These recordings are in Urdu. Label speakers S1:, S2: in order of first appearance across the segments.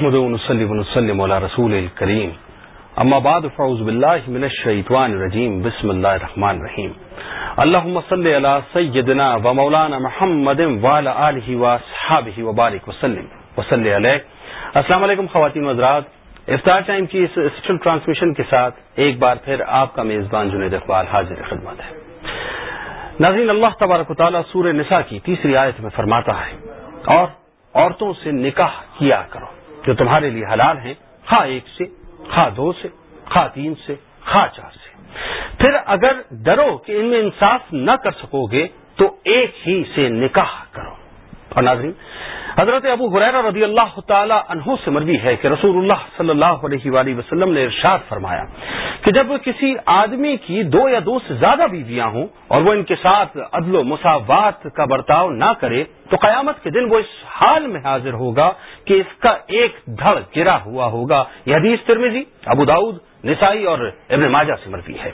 S1: نحمد ونسلم ونسلم على رسول الكريم. اما بعد، فاعوذ بالله من الشيطان الرجيم. بسم الله الرحمن الرحيم. اللهم صل على سيدنا ومولانا محمد وعلى اله واصحابه وبارك وسلم. وصل عليه. السلام علیکم خواتین حضرات. افطار ٹائم کی اس اسپیشل ٹرانسمیشن کے ساتھ ایک بار پھر آپ کا میزبان جنید اقبال حاضر خدمت ہے. ناظرین، اللہ تبارک و تعالیٰ سور نساء کی تیسری آیت میں فرماتا ہے، اور عورتوں سے نکاح کیا کرو۔ جو تمہارے لیے حلال ہیں، خواہ ایک سے، خواہ دو سے، خواہ تین سے، خواہ چار سے۔ پھر اگر ڈرو کہ ان میں انصاف نہ کر سکو گے، تو ایک ہی سے نکاح کرو۔ اور ناظرین، حضرت ابو حریر رضی اللہ تعالی عنہ سے مروی ہے کہ رسول اللہ صلی اللہ علیہ وآلہ وسلم نے ارشاد فرمایا کہ جب کسی آدمی کی دو یا دو سے زیادہ بیویاں ہوں اور وہ ان کے ساتھ عدل و مساوات کا برتاؤ نہ کرے، تو قیامت کے دن وہ اس حال میں حاضر ہوگا کہ اس کا ایک دھڑ گرا ہوا ہوگا۔ یہ حدیث ترمیزی ابو داود نسائی اور ابن ماجہ سے مرفی ہے۔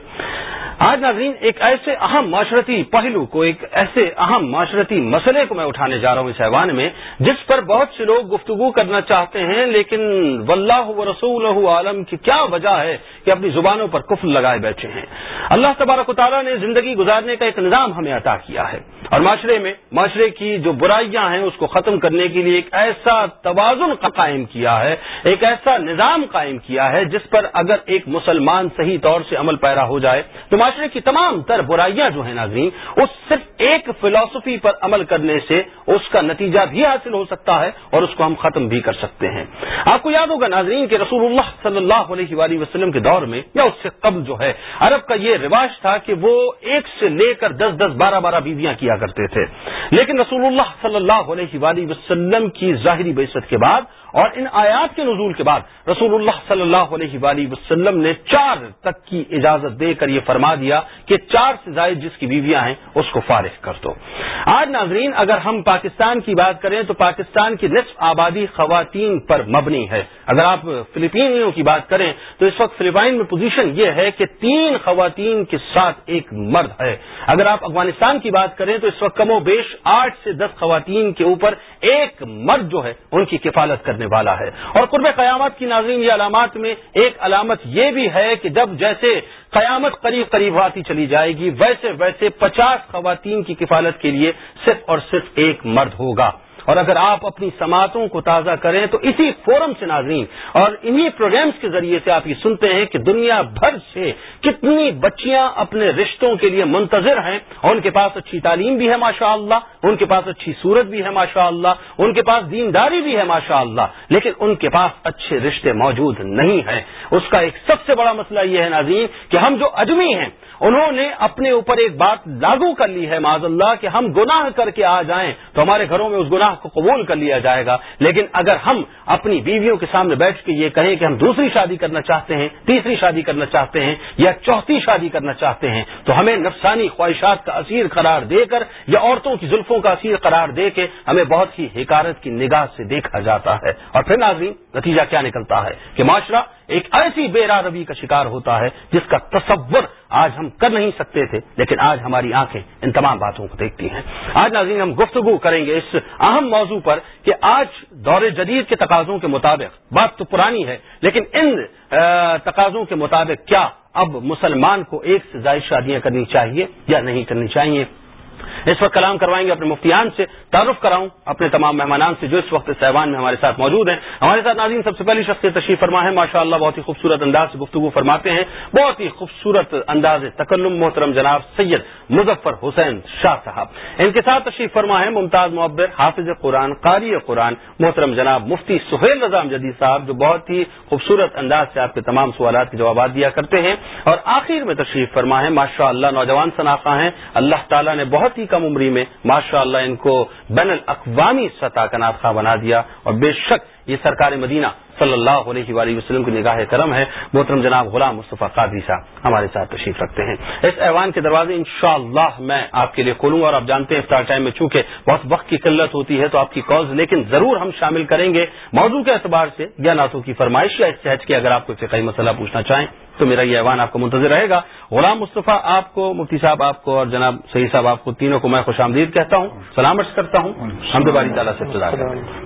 S1: آج ناظرین، ایک ایسے اہم معاشرتی پہلو کو، ایک ایسے اہم معاشرتی مسئلے کو میں اٹھانے جا رہا ہوں اس ایوان میں، جس پر بہت سے لوگ گفتگو کرنا چاہتے ہیں، لیکن واللہ و رسول عالم کی کیا وجہ ہے کہ اپنی زبانوں پر کفل لگائے بیٹھے ہیں؟ اللہ تبارک و تعالیٰ نے زندگی گزارنے کا ایک نظام ہمیں عطا کیا ہے۔ اور معاشرے میں، معاشرے کی جو برائیاں ہیں، اس کو ختم کرنے کے لیے ایک ایسا توازن قائم کیا ہے، ایک ایسا نظام قائم کیا ہے، جس پر اگر ایک مسلمان صحیح طور سے عمل پیرا ہو جائے، تو معاشرے کی تمام تر برائیاں جو ہیں ناظرین، اس صرف ایک فلاسفی پر عمل کرنے سے اس کا نتیجہ بھی حاصل ہو سکتا ہے اور اس کو ہم ختم بھی کر سکتے ہیں۔ آپ کو یاد ہوگا ناظرین کہ رسول اللہ صلی اللہ علیہ وآلہ وسلم کے دور میں، یا اس سے قبل جو ہے، عرب کا یہ رواج تھا کہ وہ ایک سے لے کر دس دس بارہ بارہ بیویاں کیا کرتے تھے۔ لیکن رسول اللہ صلی اللہ علیہ وآلہ وسلم کی ظاہری بیست کے بعد اور ان آیات کے نزول کے بعد رسول اللہ صلی اللہ علیہ وآلہ وسلم نے چار تک کی اجازت دے کر یہ فرما دیا کہ چار سے زائد جس کی بیویاں ہیں اس کو فارغ کر دو۔ آج ناظرین، اگر ہم پاکستان کی بات کریں تو پاکستان کی نصف آبادی خواتین پر مبنی ہے۔ اگر آپ فلپینوں کی بات کریں تو اس وقت فلپائن میں پوزیشن یہ ہے کہ تین خواتین کے ساتھ ایک مرد ہے۔ اگر آپ افغانستان کی بات کریں تو اس وقت کم و بیش آٹھ سے دس خواتین کے اوپر ایک مرد جو ہے ان کی کفالت کرنے والا ہے۔ اور قرب قیامت کی ناظرین، یہ علامات میں ایک علامت یہ بھی ہے کہ جب جیسے قیامت قریب قریب آتی چلی جائے گی، ویسے ویسے پچاس خواتین کی کفالت کے لیے صرف اور صرف ایک مرد ہوگا۔ اور اگر آپ اپنی سماعتوں کو تازہ کریں تو اسی فورم سے ناظرین اور انہی پروگرامز کے ذریعے سے آپ یہ سنتے ہیں کہ دنیا بھر سے کتنی بچیاں اپنے رشتوں کے لیے منتظر ہیں۔ اور ان کے پاس اچھی تعلیم بھی ہے ماشاء اللہ ان کے پاس اچھی صورت بھی ہے ماشاء اللہ ان کے پاس دینداری بھی ہے ماشاء اللہ لیکن ان کے پاس اچھے رشتے موجود نہیں ہیں۔ اس کا ایک سب سے بڑا مسئلہ یہ ہے ناظرین کہ ہم جو اجمی ہیں انہوں نے اپنے اوپر ایک بات لاگو کر لی ہے معذ اللہ، کہ ہم گناہ کر کے آ جائیں تو ہمارے گھروں میں اس گناہ کو قبول کر لیا جائے گا۔ لیکن اگر ہم اپنی بیویوں کے سامنے بیٹھ کے یہ کہیں کہ ہم دوسری شادی کرنا چاہتے ہیں، تیسری شادی کرنا چاہتے ہیں یا چوتھی شادی کرنا چاہتے ہیں، تو ہمیں نفسانی خواہشات کا اسیر قرار دے کر یا عورتوں کی زلفوں کا اسیر قرار دے کے ہمیں بہت ہی حکارت کی نگاہ سے دیکھا جاتا ہے۔ اور پھر ناظرین، نتیجہ کیا نکلتا ہے؟ کہ معاشرہ ایک ایسی بے روی کا شکار ہوتا ہے جس کا تصور آج ہم کر نہیں سکتے تھے، لیکن آج ہماری آنکھیں ان تمام باتوں کو دیکھتی ہیں۔ آج ناظرین، ہم گفتگو کریں گے اس اہم موضوع پر کہ آج دور جدید کے تقاضوں کے مطابق، بات تو پرانی ہے، لیکن ان تقاضوں کے مطابق کیا اب مسلمان کو ایک سے زائد شادیاں کرنی چاہیے یا نہیں کرنی چاہیے؟ اس وقت کلام کروائیں گے اپنے مفتیان سے، تعارف کراؤں اپنے تمام مہمانان سے جو اس وقت سیوان میں ہمارے ساتھ موجود ہیں۔ ہمارے ساتھ ناظرین، سب سے پہلی شخص تشریف فرما ہے ماشاء اللہ بہت ہی خوبصورت انداز سے گفتگو فرماتے ہیں۔ بہت ہی خوبصورت انداز تکلم محترم جناب سید مظفر حسین شاہ صاحب۔ ان کے ساتھ تشریف فرما ہے ممتاز معبر حافظ قرآن، قاری قرآن محترم جناب مفتی سہیل نظام جدید صاحب، جو بہت ہی خوبصورت انداز سے آپ کے تمام سوالات کے جوابات دیا کرتے ہیں۔ اور آخر میں تشریف فرما ہے ماشاء اللہ نوجوان شناخہ ہیں۔ اللہ تعالیٰ نے بہت ہی کم عمری میں ماشاء اللہ ان کو بین الاقوامی سطح کا نافخہ بنا دیا اور بے شک یہ سرکار مدینہ صلی اللہ علیہ وآلہ وسلم کی نگاہ کرم ہے۔ محترم جناب غلام مصطفیٰ قادری صاحب، ہمارے ساتھ تشریف رکھتے ہیں۔ اس ایوان کے دروازے انشاءاللہ میں آپ کے لیے کھولوں گا اور آپ جانتے ہیں افطار ٹائم میں چونکہ بہت وقت کی قلت ہوتی ہے تو آپ کی کالز، لیکن ضرور ہم شامل کریں گے موضوع کے اعتبار سے یا نعتوں کی فرمائش یا اس سے ہٹ کے اگر آپ کو فقہی مسئلہ پوچھنا چاہیں تو میرا یہ ایوان آپ کو منتظر رہے گا۔ غلام مصطفیٰ آپ کو، مفتی صاحب آپ کو اور جناب صحیح صاحب آپ کو تینوں کو میں خوش آمدید کہتا ہوں۔ سلامت کرتا ہوں۔ ہم دوباری تعالیٰ سے ابتدا کرتے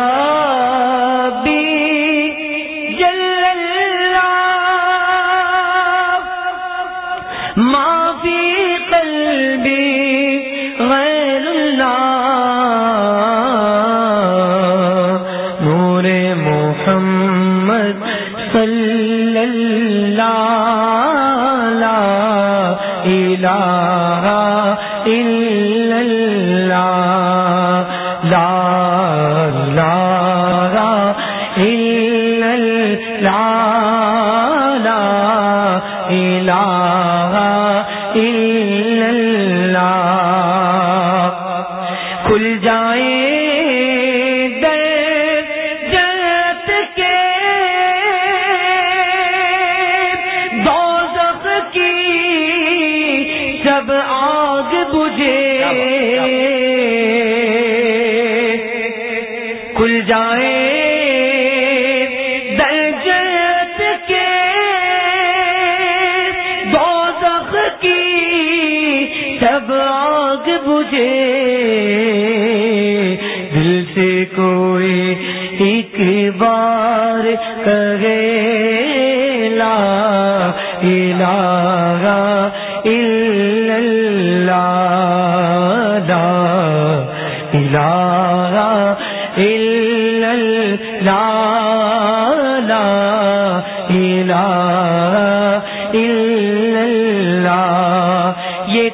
S1: کھل جائیں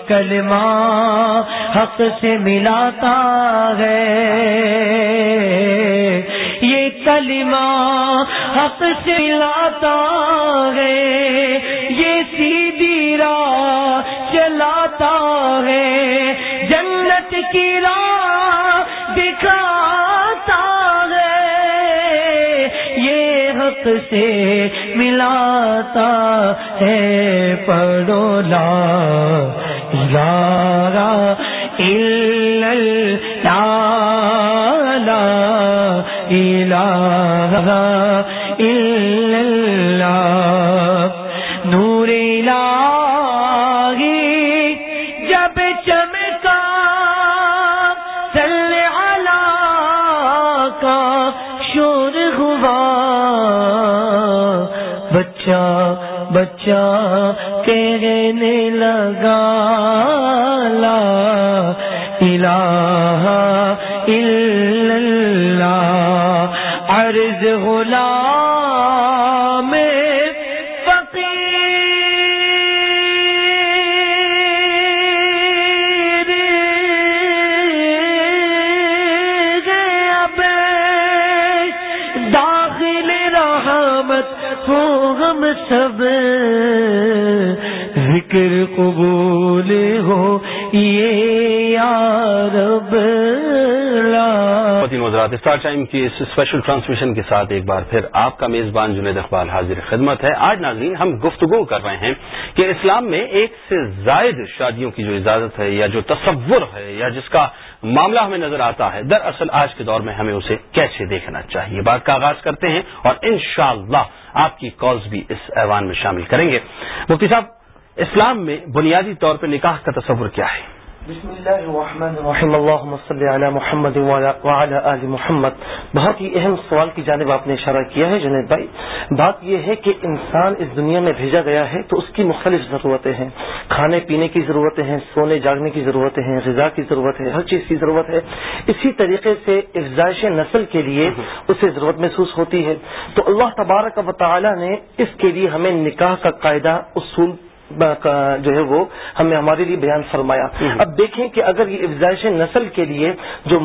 S2: کلمہ حق سے ملاتا ہے۔ یہ کلمہ حق سے ملاتا ہے۔ یہ سیدھی راہ چلاتا ہے۔ جنت کی راہ دکھاتا ہے۔ یہ حق سے ملاتا ہے۔ پڑولا لا إلا لا جب چمکا شور ہوا بچہ بچہ
S1: اسٹار ٹائم کی اس اسپیشل ٹرانسمیشن کے ساتھ ایک بار پھر آپ کا میزبان جنید اقبال حاضر خدمت ہے۔ آج ناظرین، ہم گفتگو کر رہے ہیں کہ اسلام میں ایک سے زائد شادیوں کی جو اجازت ہے یا جو تصور ہے یا جس کا معاملہ ہمیں نظر آتا ہے، دراصل آج کے دور میں ہمیں اسے کیسے دیکھنا چاہیے؟ بات کا آغاز کرتے ہیں اور انشاءاللہ اللہ آپ کی کالز بھی اس ایوان میں شامل کریں گے۔ مفتی صاحب اسلام میں بنیادی طور پہ نکاح کا تصور کیا ہے؟
S3: بسم اللہ الرحمن الرحیم۔ اللہم صلی علی محمد وعلی آل محمد۔ بہت ہی اہم سوال کی جانب آپ نے اشارہ کیا ہے جنید بھائی۔ بات یہ ہے کہ انسان اس دنیا میں بھیجا گیا ہے تو اس کی مختلف ضرورتیں ہیں۔ کھانے پینے کی ضرورتیں ہیں، سونے جاگنے کی ضرورتیں ہیں، غذا کی ضرورت ہے، ہر چیز کی ضرورت ہے۔ اسی طریقے سے افزائش نسل کے لیے اسے ضرورت محسوس ہوتی ہے۔ تو اللہ تبارک و تعالی نے اس کے لیے ہمیں نکاح کا قاعدہ، اصول جو ہے وہ ہمیں ہمارے لیے بیان فرمایا۔ اب دیکھیں کہ اگر یہ افزائش نسل کے لیے جو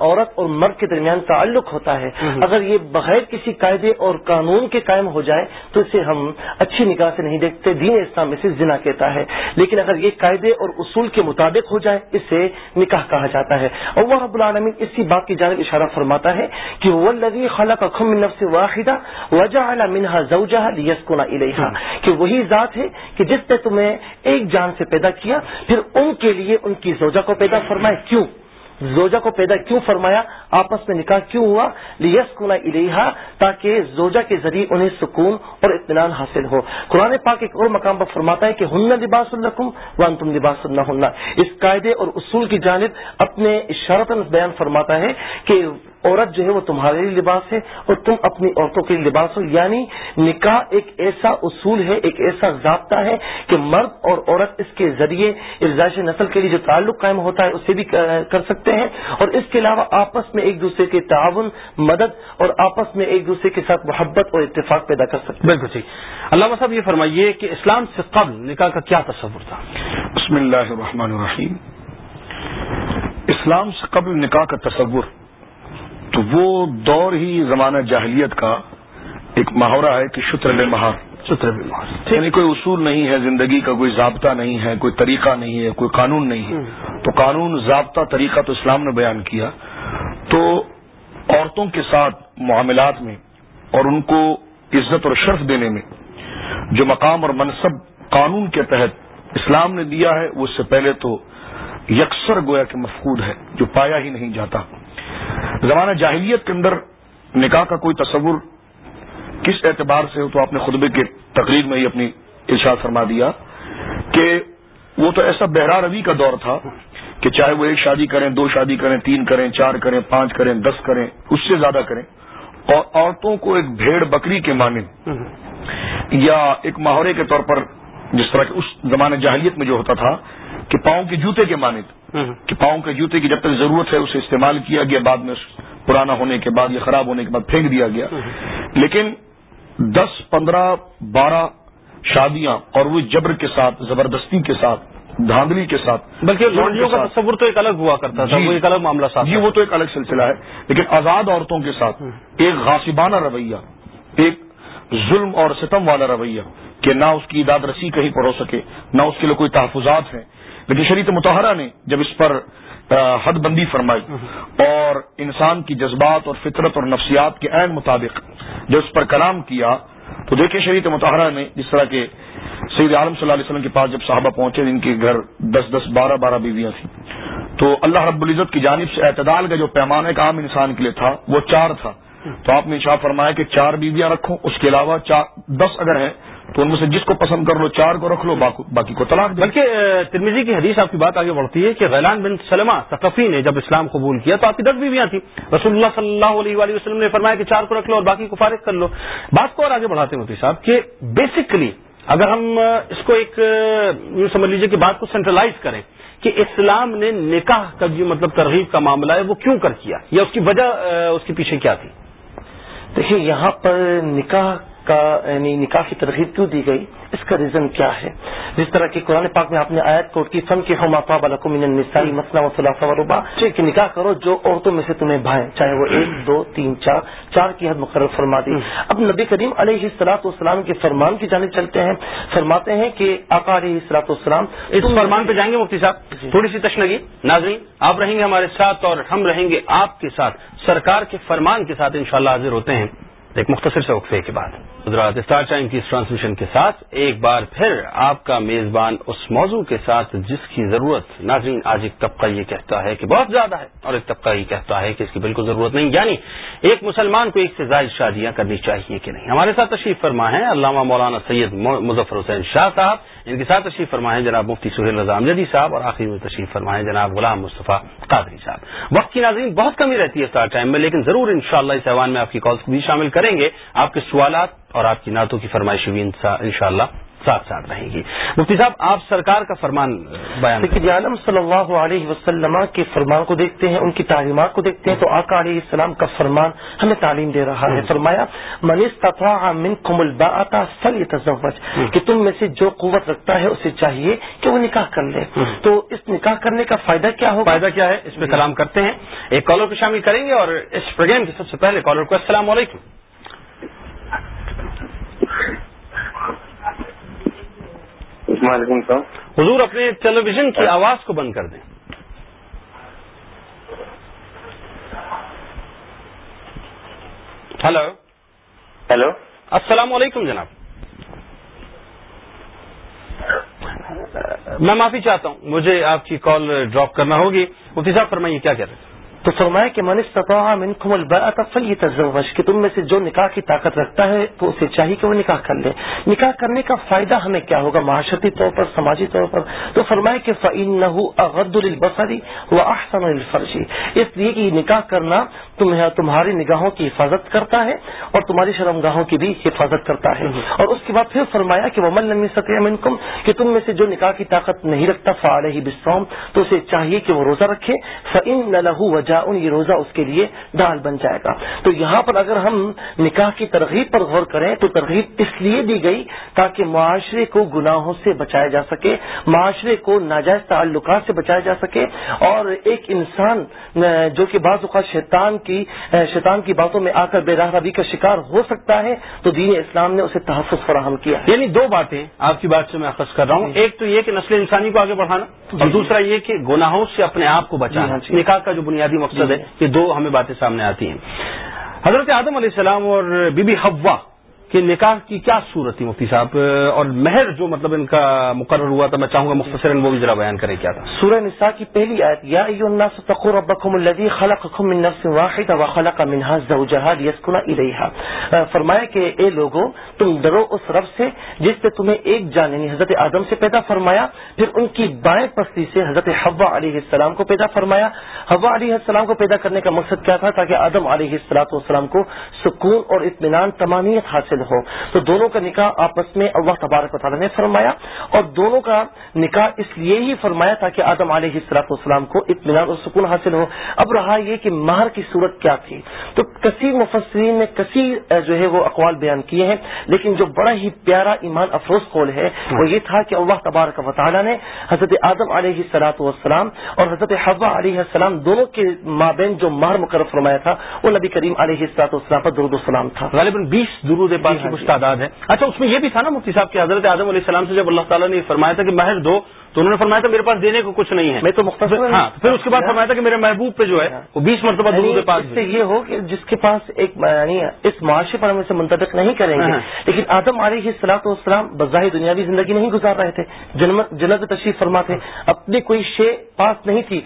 S3: عورت اور مرد کے درمیان تعلق ہوتا ہے اگر یہ بغیر کسی قاعدے اور قانون کے قائم ہو جائے تو اسے ہم اچھی نگاہ سے نہیں دیکھتے۔ دین اسلام اسے زنا کہتا ہے۔ لیکن اگر یہ قاعدے اور اصول کے مطابق ہو جائے اسے نکاح کہا جاتا ہے۔ اور وہ رب العالمین اسی بات کی جانب اشارہ فرماتا ہے کہ وہ لگی خالہ کا خم نفس واحدہ وجہ منہا زوجہ لیسکونا الیہا کہ وہی ذات ہے کہ جس جس نے تمہیں ایک جان سے پیدا کیا، پھر ان کے لیے ان کی زوجہ کو پیدا فرمائے کیوں؟ زوجہ کو پیدا کیوں فرمایا؟ آپس میں نکاح کیوں ہوا؟ لیس کنا الحا تاکہ زوجہ کے ذریعے انہیں سکون اور اطمینان حاصل ہو۔ قرآن پاک ایک اور مقام پر فرماتا ہے کہ ہن لباس الرقم ون تم لباس اللہ اس قاعدے اور اصول کی جانب اپنے اشارت بیان فرماتا ہے کہ عورت جو ہے وہ تمہارے لیے لباس ہے اور تم اپنی عورتوں کے لیے لباس ہو۔ یعنی نکاح ایک ایسا اصول ہے ایک ایسا ضابطہ ہے کہ مرد اور عورت اس کے ذریعے ارزائش نسل کے لیے جو تعلق قائم ہوتا ہے اسے بھی کر سکتے ہیں۔ اور اس کے علاوہ آپس میں ایک دوسرے کے تعاون مدد اور آپس میں ایک دوسرے کے ساتھ محبت اور اتفاق پیدا کر سکتے ہیں۔
S1: بالکل ٹھیک۔ اللہ صاحب یہ فرمائیے کہ اسلام سے قبل نکاح کا کیا تصور تھا؟
S4: بسم اللہ الرحمن الرحیم۔ اسلام سے قبل نکاح کا تصور تو وہ دور ہی زمانہ جاہلیت کا ایک محاورہ ہے کہ شتر مہار
S1: شتر مہار
S4: یعنی کوئی اصول نہیں ہے زندگی کا کوئی ضابطہ نہیں ہے کوئی طریقہ نہیں ہے کوئی قانون نہیں ہے۔ تو قانون ضابطہ طریقہ تو اسلام نے بیان کیا۔ تو عورتوں کے ساتھ معاملات میں اور ان کو عزت اور شرف دینے میں جو مقام اور منصب قانون کے تحت اسلام نے دیا ہے وہ اس سے پہلے تو یکسر گویا کہ مفقود ہے جو پایا ہی نہیں جاتا۔ زمانہ جاہلیت کے اندر نکاح کا کوئی تصور کس اعتبار سے ہو تو آپ نے خطبے کے تقریر میں ہی اپنی ارشاد فرما دیا کہ وہ تو ایسا بہرا روی کا دور تھا کہ چاہے وہ ایک شادی کریں، دو شادی کریں، تین کریں، چار کریں، پانچ کریں، دس کریں، اس سے زیادہ کریں۔ اور عورتوں کو ایک بھیڑ بکری کے مانند یا ایک ماحورے کے طور پر جس طرح کہ اس زمانے جاہلیت میں جو ہوتا تھا کہ پاؤں کے جوتے کے مانند کہ پاؤں کے جوتے کی جب تک ضرورت ہے اسے استعمال کیا گیا بعد میں پرانا ہونے کے بعد یا خراب ہونے کے بعد پھینک دیا گیا۔ لیکن دس پندرہ بارہ شادیاں اور وہ جبر کے ساتھ زبردستی کے ساتھ دھاندلی کے ساتھ
S1: بلکہ لوڈیوں کا تصور تو ایک الگ ہوا کرتا تھا وہ ایک الگ معاملہ ساتھ
S4: جی وہ تو ایک الگ سلسلہ ہے۔ لیکن آزاد عورتوں کے ساتھ ایک غاصبانہ رویہ ایک ظلم اور ستم والا رویہ۔ کہ نہ اس کی داد رسی کہیں پر ہو سکے، نہ اس کے لیے کوئی تحفظات ہیں۔ لیکن شریعت متحرہ نے جب اس پر حد بندی فرمائی اور انسان کی جذبات اور فطرت اور نفسیات کے عین مطابق جب اس پر کلام کیا، تو دیکھیں شریعت متحرہ نے جس طرح کے سید عالم صلی اللہ علیہ وسلم کے پاس جب صحابہ پہنچے، جن کے گھر دس دس بارہ بارہ بیویاں تھیں، تو اللہ رب العزت کی جانب سے اعتدال کا جو پیمانہ ایک عام انسان کے لیے تھا، وہ چار تھا۔ تو آپ نے شاہ فرمایا کہ چار بیویاں رکھو، اس کے علاوہ دس اگر ہیں تو ان میں سے جس کو پسند کر لو چار کو رکھ لو باقی کو طلاق
S1: بلکہ ترمیزی کی حدیث آپ کی بات آگے بڑھتی ہے کہ غیلان بن سلمہ تقفی نے جب اسلام قبول کیا تو آپ کی دس بیویاں تھیں۔ رسول اللہ صلی اللہ علیہ وآلہ وسلم نے فرمایا کہ چار کو رکھ لو اور باقی کو فارغ کر لو۔ بات کو اور آگے بڑھاتے ہیں موتی صاحب کہ بیسکلی اگر ہم اس کو ایک یوں سمجھ لیجیے کہ بات کو سینٹرلائز کریں کہ اسلام نے نکاح کا جو مطلب ترغیب کا معاملہ ہے وہ کیوں کر کیا یا اس کی وجہ اس کے پیچھے کیا تھی؟
S3: دیکھیے یہاں پر نکاح کا یعنی نکاح کی ترغیب کیوں دی گئی؟ اس کا ریزن کیا ہے؟ جس طرح کی قرآن پاک میں آپ نے آیت کوٹ کی فن کے ہم آفا نسائی مسئلہ وصلاف وروبا کہ نکاح کرو جو عورتوں میں سے تمہیں بھائیں۔ چاہے وہ ایک دو تین چار چار کی حد مقرر فرما دی۔ اب نبی کریم علیہ السلاط والسلام کے فرمان کی جانب چلتے ہیں۔ فرماتے ہیں کہ آقا علیہ السلاط والسلام
S1: اس فرمان پہ جائیں گے مفتی صاحب۔ جی۔ تھوڑی سی تشنگی۔ ناظرین آپ رہیں گے ہمارے ساتھ اور ہم رہیں گے آپ کے ساتھ۔ سرکار کے فرمان کے ساتھ انشاءاللہ حاضر ہوتے ہیں۔ ایک مختصر سے وقفے کے بعد حضرات اسٹار ٹائم کی اس ٹرانسمیشن کے ساتھ ایک بار پھر آپ کا میزبان اس موضوع کے ساتھ جس کی ضرورت ناظرین آج ایک طبقہ یہ کہتا ہے کہ بہت زیادہ ہے اور ایک طبقہ یہ کہتا ہے کہ اس کی بالکل ضرورت نہیں یعنی ایک مسلمان کو ایک سے زائد شادیاں کرنی چاہیے کہ نہیں۔ ہمارے ساتھ تشریف فرما ہے علامہ مولانا سید مظفر حسین شاہ صاحب ان کے ساتھ تشریف فرمائے جناب مفتی سہیل رضا امجدی صاحب اور آخری میں تشریف فرمائے جناب غلام مصطفیٰ قادری صاحب۔ وقت کی ناظرین بہت کمی رہتی ہے اسٹار ٹائم میں، لیکن ضرور ان شاء اللہ اس ایوان میں آپ کی کالس بھی شامل کریں گے۔ آپ کے سوالات اور آپ کی نعتوں کی فرمائش بھی ان شاء اللہ ساتھ ساتھ رہے گی۔ مفتی صاحب آپ سرکار کا فرمان بیان
S3: لیکن عالم صلی اللہ علیہ وسلم کے فرمان کو دیکھتے ہیں ان کی تعلیمات کو دیکھتے ہیں تو آقا علیہ السلام کا فرمان ہمیں تعلیم دے رہا ہے۔ فرمایا من با آتا سل کہ تم میں سے جو قوت رکھتا ہے اسے چاہیے کہ وہ نکاح کر لے۔ تو اس نکاح کرنے کا فائدہ کیا ہو
S1: فائدہ کیا ہے؟ اس پہ کلام کرتے ہیں۔ ایک کالر کو شامل کریں گے اور اس پروگرام کے سب سے پہلے کالر کو السلام علیکم۔
S5: وعلیکم السلام
S1: حضور اپنے ٹیلی ویژن کی آواز کو بند کر دیں۔ ہلو۔
S5: ہیلو
S1: السلام علیکم جناب۔ میں معافی چاہتا ہوں۔ مجھے آپ کی کال ڈراپ کرنا ہوگی۔ مفتی صاحب فرمائیے کیا کہہ رہے ہیں؟
S3: تو فرمایا کہ من استطاع منکم الباءة فلیتزوج کہ تم میں سے جو نکاح کی طاقت رکھتا ہے تو اسے چاہیے کہ وہ نکاح کر لے۔ نکاح کرنے کا فائدہ ہمیں کیا ہوگا؟ معاشرتی طور پر، سماجی طور پر۔ تو فرمایا کہ فإنه اغض للبصر واحسن للفرج۔ اس لیے کہ نکاح کرنا تمہیں، تمہاری نگاہوں کی حفاظت کرتا ہے اور تمہاری شرمگاہوں کی بھی حفاظت کرتا ہے۔ اور اس کے بعد پھر فرمایا کہ ومن لم يستطع منکم کہ تم میں سے جو نکاح کی طاقت نہیں رکھتا، فعليه بالصوم تو اسے چاہیے کہ وہ روزہ رکھے۔ فإن له وجاء یہ روزہ اس کے لیے ڈال بن جائے گا۔ تو یہاں پر اگر ہم نکاح کی ترغیب پر غور کریں تو ترغیب اس لیے دی گئی تاکہ معاشرے کو گناہوں سے بچایا جا سکے معاشرے کو ناجائز تعلقات سے بچایا جا سکے اور ایک انسان جو کہ بعض اوقات شیطان کی شیطان کی باتوں میں آ کر بے راہ روی کا شکار ہو سکتا ہے تو دین اسلام نے اسے تحفظ فراہم کیا
S1: یعنی دو باتیں آپ کی بات سے میں اخذ کر رہا ہوں۔ ایک تو یہ کہ نسل انسانی کو آگے بڑھانا اور دوسرا یہ کہ گناہوں سے اپنے آپ کو بچانا۔ نکاح کا جو بنیادی مقصد ہے یہ دو ہمیں باتیں سامنے آتی ہیں۔ حضرت آدم علیہ السلام اور بی بی حوا کہ نکاح کی کیا صورت تھی مفتی صاحب؟ اور مہر جو مطلب ان کا مقرر ہوا تھا، میں چاہوں گا مختصر وہ بھی ذرا بیان کریں کیا تھا۔
S3: سورہ نساء کی پہلی آیت، یا ایو الناس تقوا ربکم الذی خلقکم من نفس واحدہ وخلق منها زوجها لیسکن الیہا۔ فرمایا کہ اے لوگو، تم ڈرو اس رب سے جس نے تمہیں ایک جان یعنی حضرت آدم سے پیدا فرمایا، پھر ان کی بائیں پستی سے حضرت حوا علیہ السلام کو پیدا فرمایا۔ حوا علیہ السلام کو پیدا کرنے کا مقصد کیا تھا؟ تاکہ آدم علیہ السلاط والسلام کو سکون اور اطمینان تمامیت حاصل حاصل ہو۔ تو دونوں کا نکاح آپس میں اللہ تبارک و تعالیٰ نے فرمایا اور دونوں کا نکاح اس لیے ہی فرمایا تاکہ آدم علیہ السلاط والسلام کو اطمینان اور سکون حاصل ہو۔ اب رہا یہ کہ مہر کی صورت کیا تھی۔ تو کثیر مفسرین نے کثیر جو ہے وہ اقوال بیان کیے ہیں، لیکن جو بڑا ہی پیارا ایمان افروز قول ہے، وہ یہ تھا کہ اللہ تبارک و تعالیٰ نے حضرت آدم علیہ السلاط والسلام اور حضرت حوا علیہ السلام دونوں کے مابین جو مہر مقرر فرمایا تھا، وہ نبی کریم علیہ السلاط والسلام پر درود السلام تھا۔
S1: غالباً بیس درود پاک کی کچھ تعداد ہے اچھا اس میں یہ بھی تھا نا مفتی صاحب کہ حضرت آدم علیہ السلام سے جب اللہ تعالیٰ نے فرمایا تھا کہ مہر دو تو انہوں نے فرمایا تھا میرے پاس دینے کو کچھ نہیں ہے۔
S3: میں تو مختصر
S1: ہاں پھر اس کے بعد فرمایا تھا کہ میرے محبوب پہ جو ہے وہ بیس مرتبہ درود پاک
S3: اس سے یہ ہو کہ جس کے پاس ایک یعنی اس معاشرے پر ہم اسے منتخب نہیں کریں گے لیکن آدم علیہ السلاط والسلام بظاہر دنیاوی زندگی نہیں گزار رہے تھے۔ جنت تشریف فرما تھے اپنی کوئی شے پاس نہیں تھی۔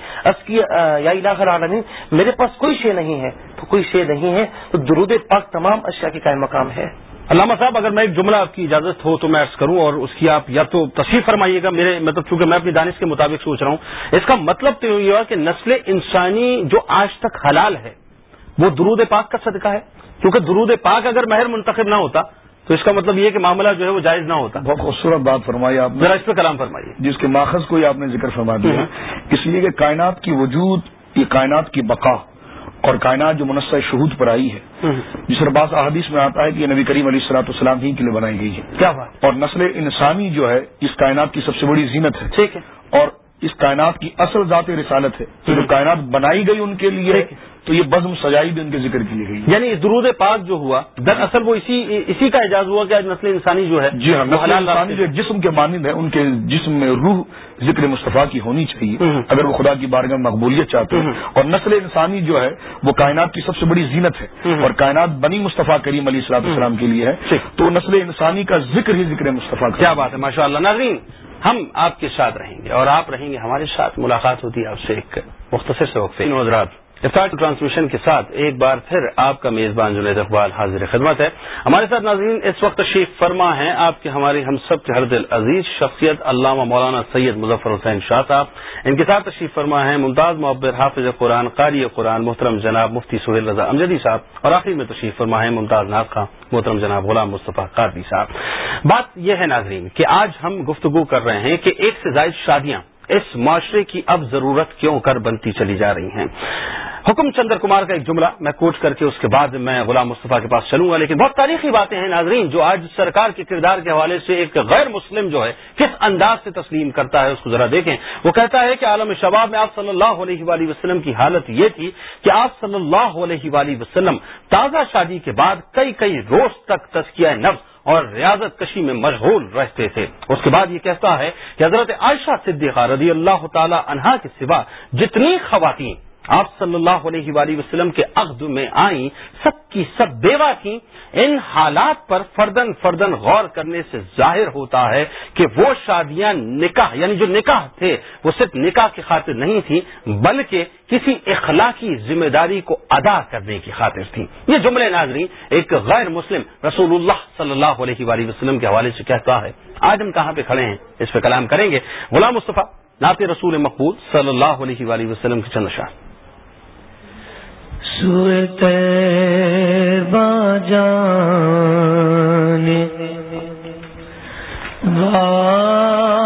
S3: کی یا الہ العالمین میرے پاس کوئی شے نہیں ہے۔ تو کوئی شے نہیں ہے تو درود پاک تمام اشیاء کے قائم مقام ہے۔
S1: علامہ صاحب اگر میں ایک جملہ آپ کی اجازت ہو تو میں عرض کروں اور اس کی آپ یا تو تشریف فرمائیے گا میرے مطلب چونکہ میں اپنی دانش کے مطابق سوچ رہا ہوں۔ اس کا مطلب تو یہ ہوا کہ نسل انسانی جو آج تک حلال ہے وہ درود پاک کا صدقہ ہے۔ کیونکہ درود پاک اگر مہر منتخب نہ ہوتا تو اس کا مطلب یہ کہ معاملہ جو ہے وہ جائز نہ ہوتا۔
S4: بہت خوبصورت بات فرمائی آپ
S1: ذرا اس پہ کلام فرمائیے۔
S4: جس کے ماخذ کو ہی آپ نے ذکر فرما دیا۔ اس لیے کہ کائنات کی وجود یہ کائنات کی بقا اور کائنات جو منصع شہود پر آئی ہے جس بعض احادیث میں آتا ہے کہ یہ نبی کریم علیہ السلاط السلام ہی کے لیے بنائی گئی ہے۔
S1: کیا بات۔
S4: اور نسل انسانی جو ہے اس کائنات کی سب سے بڑی زینت ہے۔
S1: ٹھیک ہے۔
S4: اور اس کائنات کی اصل ذات رسالت ہے۔ تو جو کائنات بنائی گئی ان کے لیے تو یہ بزم سجائی بھی ان کے ذکر کی گئی
S1: یعنی درود پاک جو ہوا دراصل وہ اسی اسی کا اعجاز ہوا کہ آج نسل انسانی جو ہے
S4: جی ہاں نسل انسانی جو جسم کے مانند ہے ان کے جسم میں روح ذکر مصطفیٰ کی ہونی چاہیے۔ اگر وہ خدا کی بارگاہ میں مقبولیت چاہتے ہیں۔ اور نسل انسانی جو ہے وہ کائنات کی سب سے بڑی زینت ہے۔ اور کائنات بنی مصطفیٰ کریم علیہ السلام السلام کے لیے ہے۔ تو نسل انسانی کا ذکر ہی ذکر مصطفیٰ
S1: کیا بات ہے ماشاء اللہ۔ ناظرین ہم آپ کے ساتھ رہیں گے اور آپ رہیں گے ہمارے ساتھ۔ ملاقات ہوتی ہے آپ سے ایک مختصر سے وقفے حضرات افطار ٹرانسمیشن کے ساتھ ایک بار پھر آپ کا میزبان جنید اقبال حاضر خدمت ہے۔ ہمارے ساتھ ناظرین، اس وقت تشریف فرما ہے آپ کے ہماری ہم سب کے ہر دل عزیز شخصیت علامہ مولانا سید مظفر حسین شاہ صاحب۔ ان کے ساتھ تشریف فرما ہے ممتاز معبر حافظ قرآن، قاری قرآن محترم جناب مفتی سہیل رضا امجدی صاحب۔ اور آخر میں تشریف فرما ہے ممتاز ناخا محترم جناب غلام مصطفیٰ قادری صاحب۔ بات یہ ہے ناظرین کہ آج ہم گفتگو کر رہے ہیں کہ ایک سے زائد شادیاں اس معاشرے کی اب ضرورت کیوں کر بنتی چلی جا رہی ہیں؟ حکم چندر کمار کا ایک جملہ میں کوٹ کر کے اس کے بعد میں غلام مصطفیٰ کے پاس چلوں گا، لیکن بہت تاریخی باتیں ہیں ناظرین، جو آج سرکار کے کردار کے حوالے سے ایک غیر مسلم جو ہے کس انداز سے تسلیم کرتا ہے اس کو ذرا دیکھیں۔ وہ کہتا ہے کہ عالم شباب میں آپ صلی اللہ علیہ وآلہ وسلم کی حالت یہ تھی کہ آپ صلی اللہ علیہ وآلہ وسلم تازہ شادی کے بعد کئی کئی روز تک تسکیہ نفس اور ریاضت کشی میں مشغول رہتے تھے۔ اس کے بعد یہ کہتا ہے کہ حضرت عائشہ صدیقہ رضی اللہ تعالی عنہا کے سوا جتنی خواتین آپ صلی اللہ علیہ وآلہ وسلم کے عہد میں آئیں، سب کی سب بیوہ تھیں ان حالات پر فردن فردن غور کرنے سے ظاہر ہوتا ہے کہ وہ شادیاں نکاح یعنی جو نکاح تھے، وہ صرف نکاح کی خاطر نہیں تھی بلکہ کسی اخلاقی ذمہ داری کو ادا کرنے کی خاطر تھی یہ جملے ناظرین، ایک غیر مسلم رسول اللہ صلی اللہ علیہ وآلہ وسلم کے حوالے سے کہتا ہے، آج ہم کہاں پہ کھڑے ہیں؟ اس پہ کلام کریں گے۔ غلام مصطفیٰ نعت رسول مقبول صلی اللہ علیہ وآلہ وسلم کے چند شاہ
S2: سورت باجان. والوں